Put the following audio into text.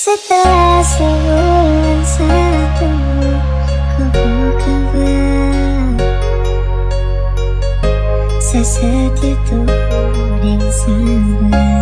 Uhum, uhum, uhum. Se Setelah o satu Aku kabar se sete né? dan sabar